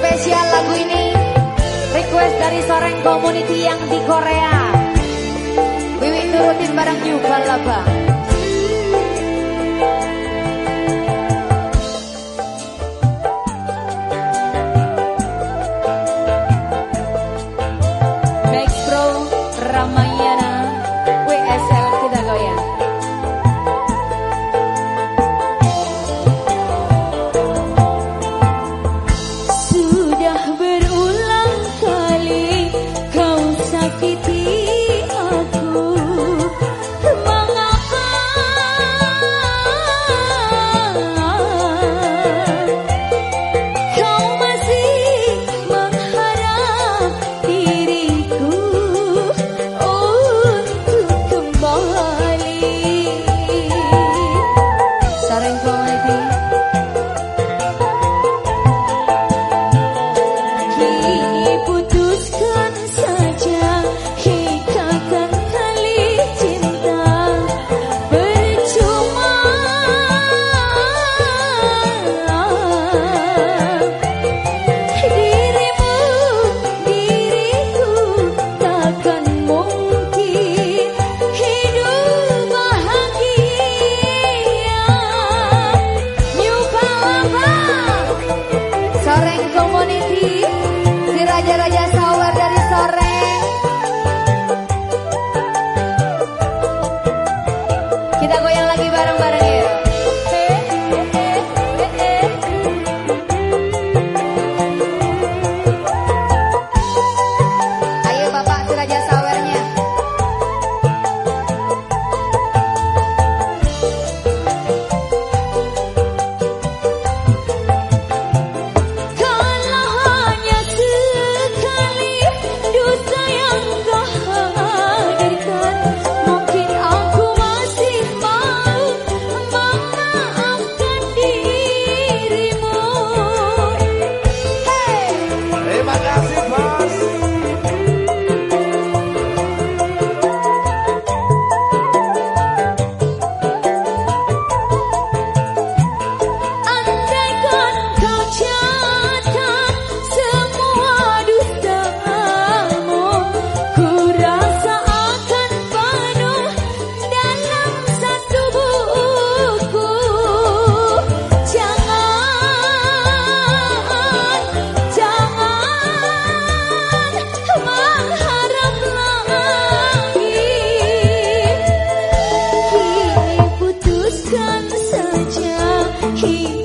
Spesial lagu ini request dari seorang community yang di Korea. Wiwi turutin barang juga lah raja-raja sawer dari sore. Kita goyang lagi bareng-bareng. he